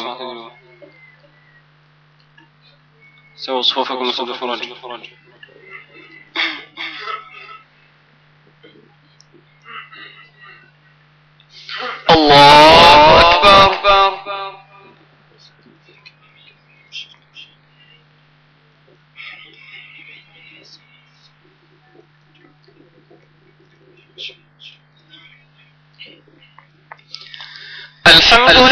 واعتدلوا سووا صفوفكم وسد الفرج الله أكبر. الحمد لله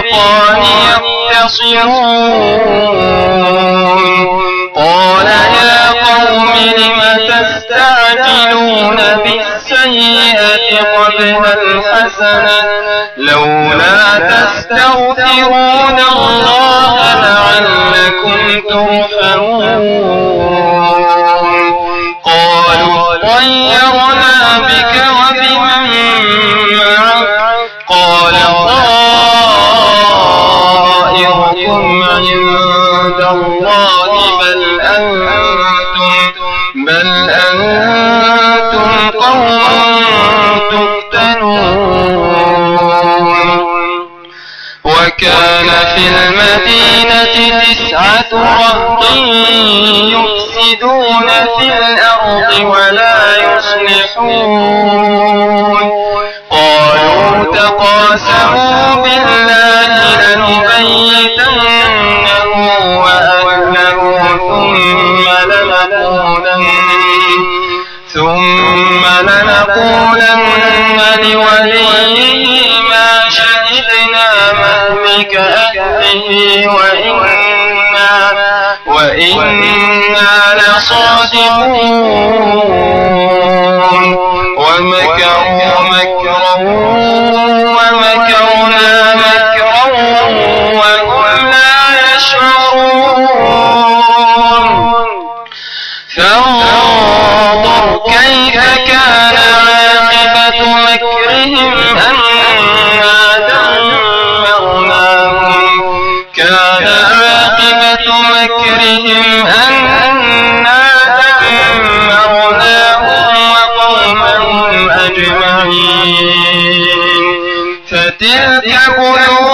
فريقان يختصمون. قال يا قوم لم تستعجلون بالسيئة قبل الحسنة؟ لولا تستغفرون الله الله بل أنتم بل أنتم قوم تفتنون. وكان في المدينة تسعة رهط يفسدون في الأرض ولا يصلحون. مكرهم أنا دمرناهم وقومهم أجمعين. فتلك بيوتهم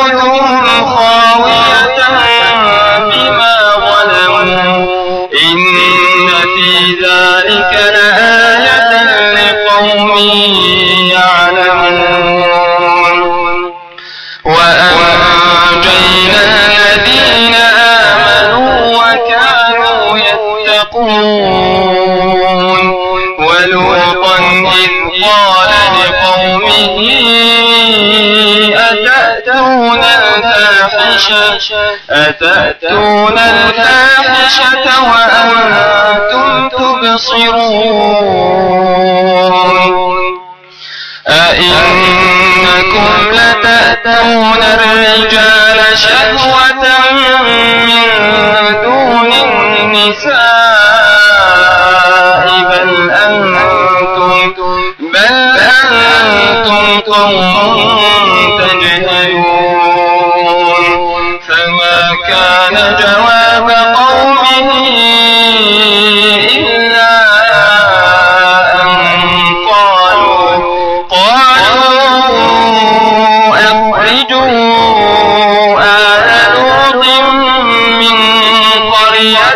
الفاحشة أتأتون الفاحشة وأنتم تبصرون. أئنكم لتأتون الرجال شهوة من دون النساء بل أنتم بل أنتم قوم كان جواب قومه إلا أن قالوا قالوا أخرجوا آل لوط من قريتكم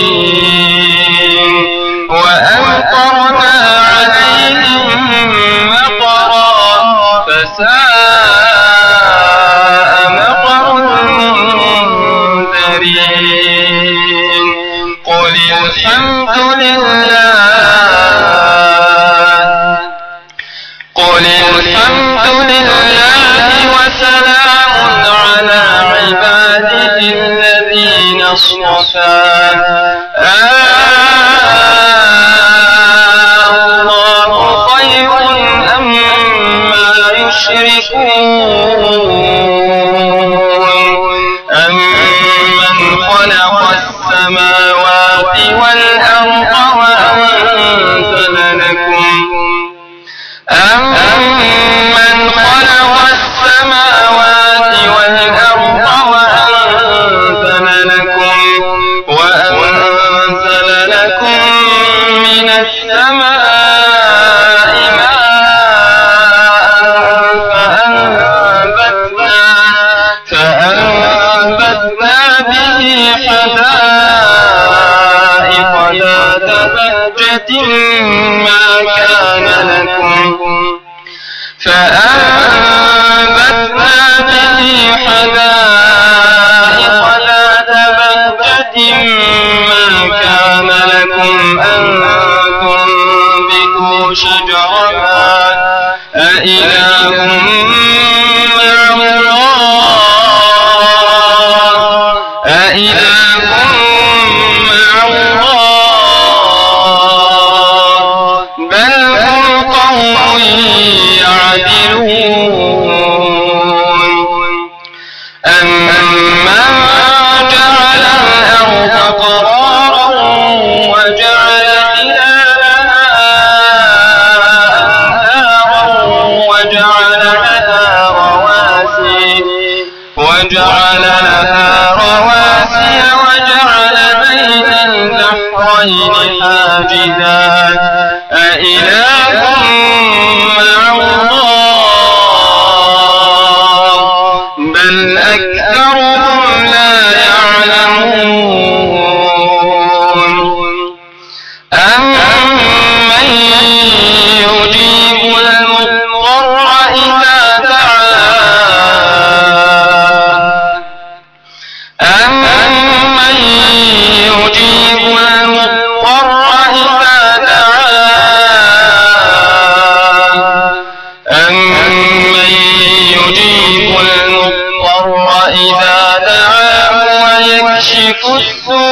indispensable وجعل لها رواسي وجعل بين البحرين حاجزا. أإله Jesus.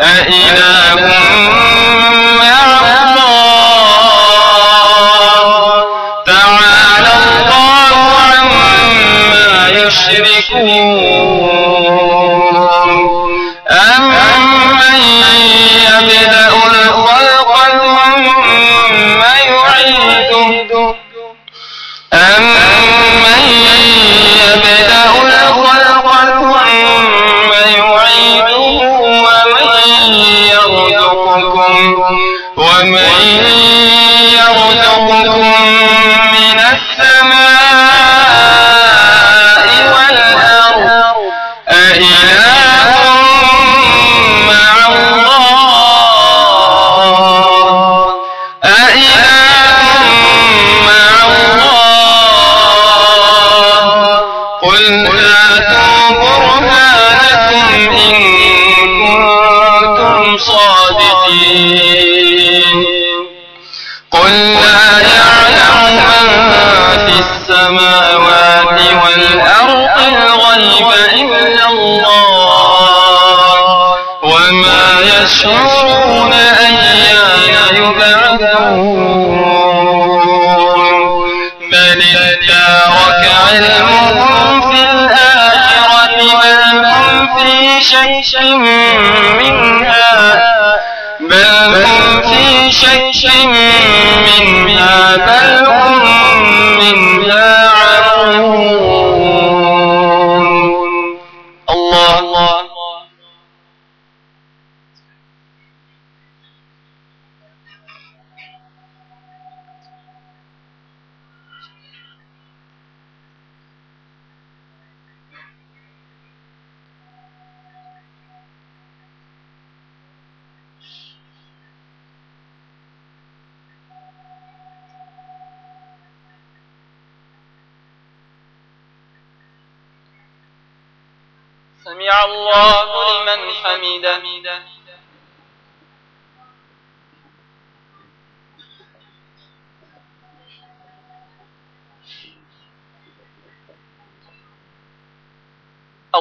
أإله مع الله تعالى الله عما يشركون.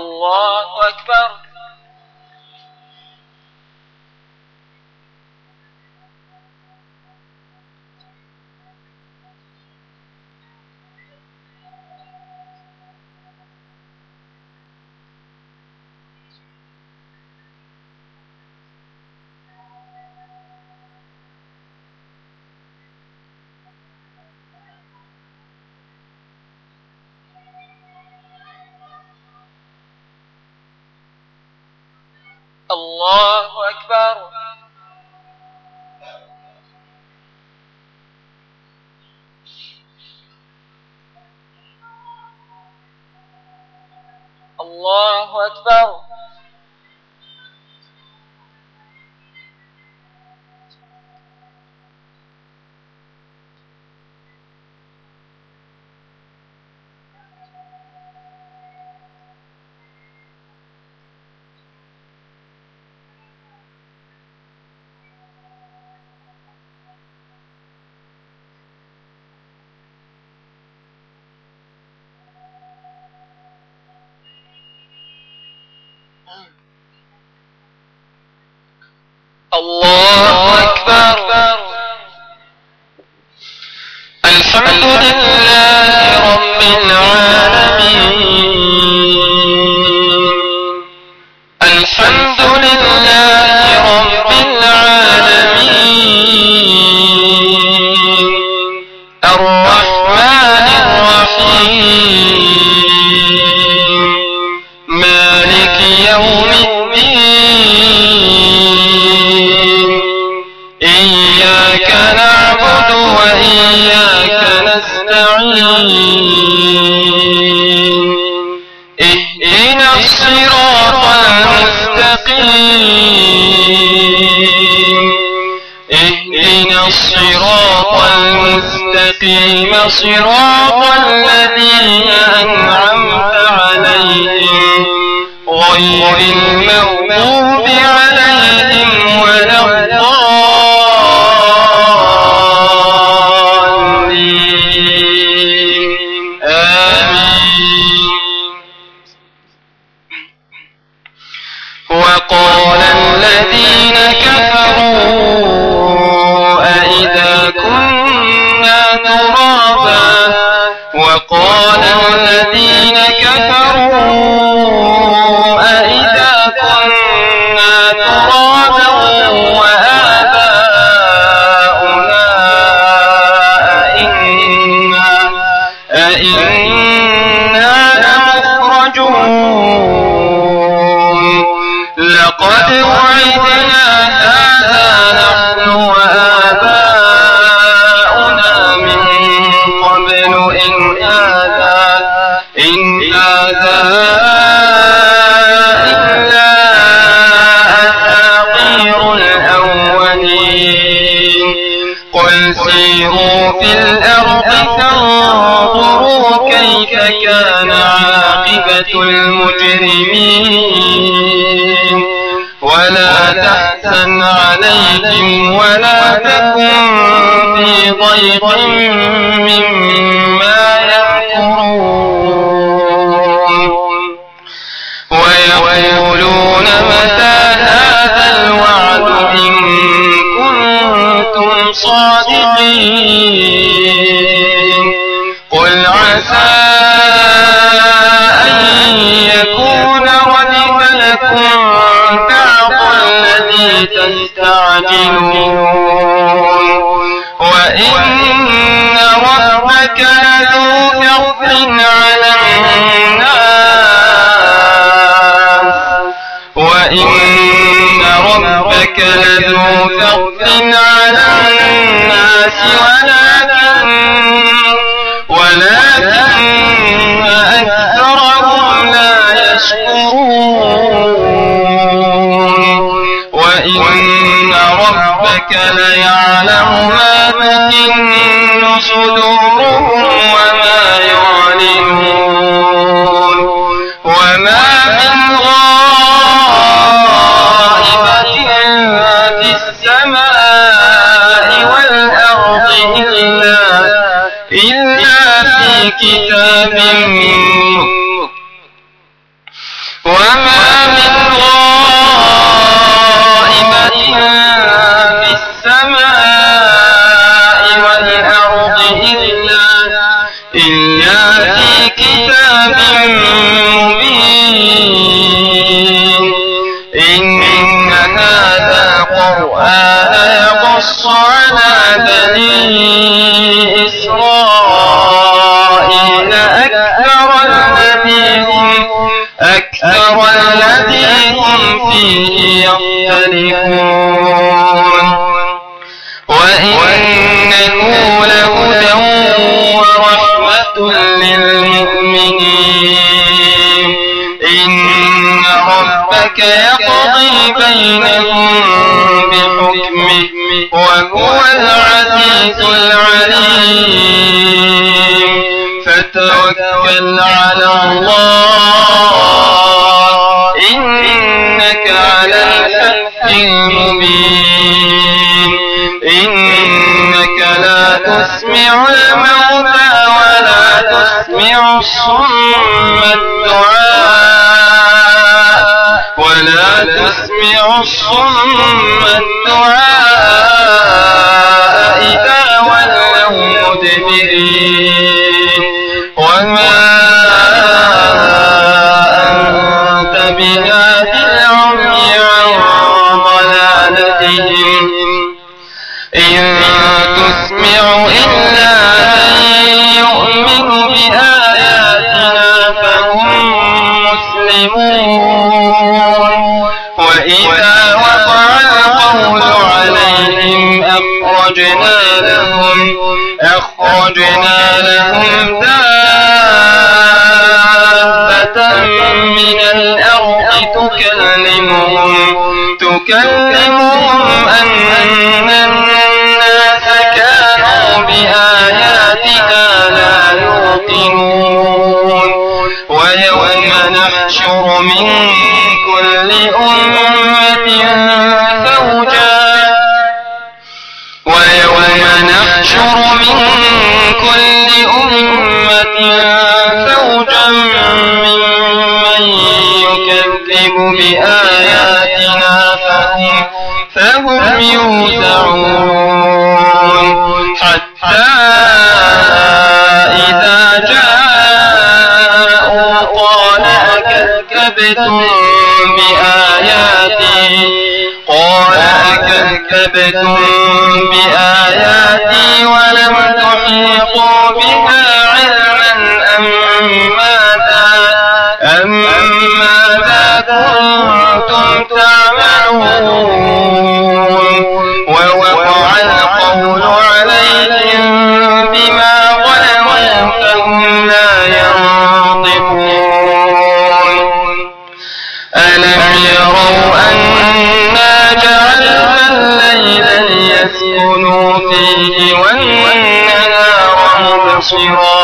الله أكبر الله أكبر الله أكبر الله عليهم ولا تكن في ضيق. الذي تستعجلون. وإن ربك لذو فضل على الناس. وإن ربك لذو فضل على الناس. ولكن ربك ليعلم ما تكن صدورهم وما يعلنون. وما من غائبة في السماء والأرض إلا إلا في كتاب وما فيه يختلفون وإنه لهدى ورحمة للمؤمنين. إن ربك يقضي بينهم بحكمه وهو العزيز العليم. فتوكل على الله. المبين إنك لا تسمع الموتى ولا تسمع الصم الدعاء. ولا تسمع الصم الدعاء إذا ولوا مدبرين. وما أخرجنا لهم. أخرجنا لهم دابة من الأرض تكلمهم. تكلمهم أن الناس كانوا بآياتنا لا يوقنون. ويوم نحشر من كل أمة ويوم نحشر من كل أمة فوجا ممن يكذب بآياتنا فهم فهم يوزعون. حتى إذا جاءوا قال أكذبتم بآياتي؟ قال أكذبتم فيه والنهار مبصرا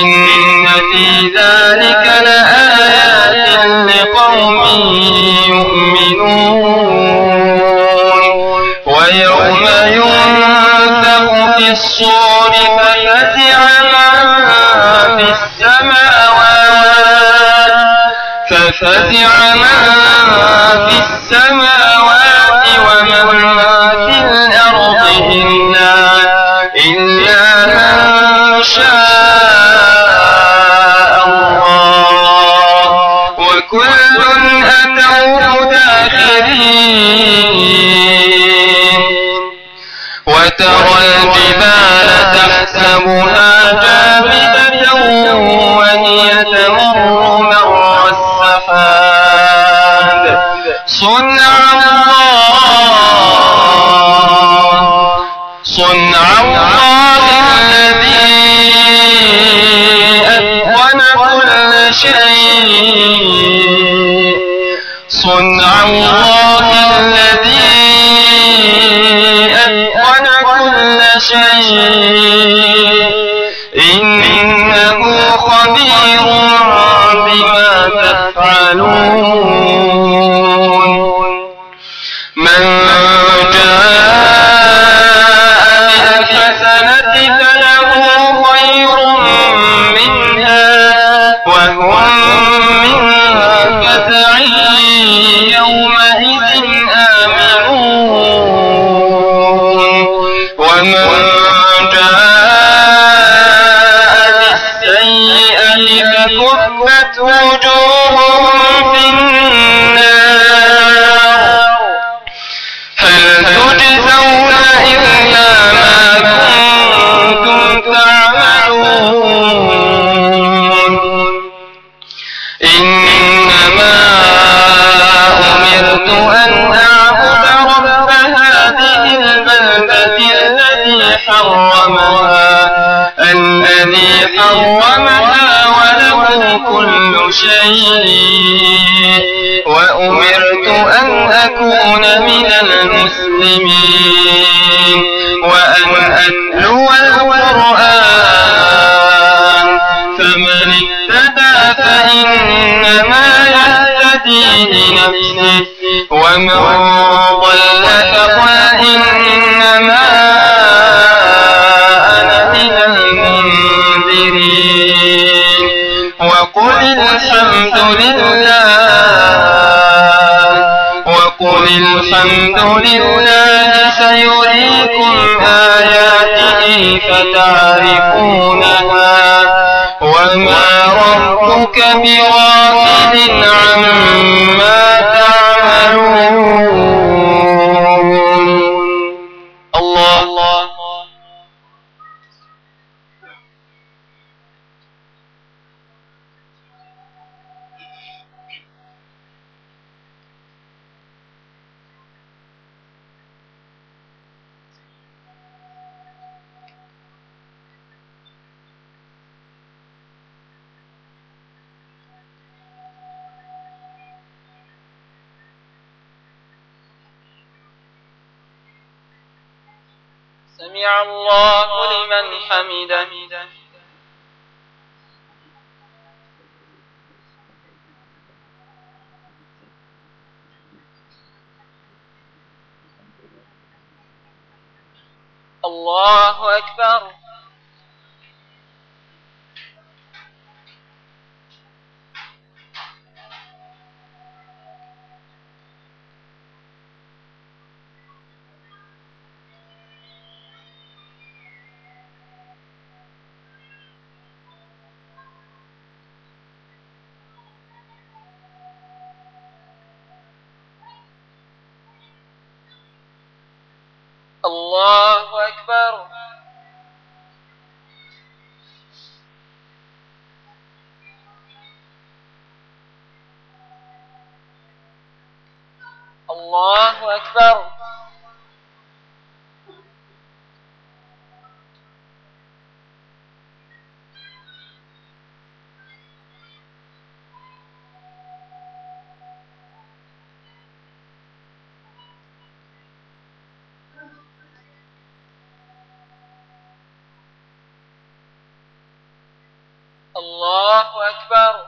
إن في ذلك لآيات لقوم يؤمنون ويوم ينفخ في الصور ففزع من في السماوات ففزع من في السماوات شاء الذي حرمها الذي حرمها وله كل شيء. وأمرت أن أكون من المسلمين. وأن أتلو القرآن. فمن اهتدى فإنما يهتدي لنفسه. ومن ضل فقل إنما وقل الحمد لله. وقل الحمد لله سيريكم آياته فتعرفونها. وما ربك بغافل عما الله أكبر الله أكبر الله أكبر الله أكبر.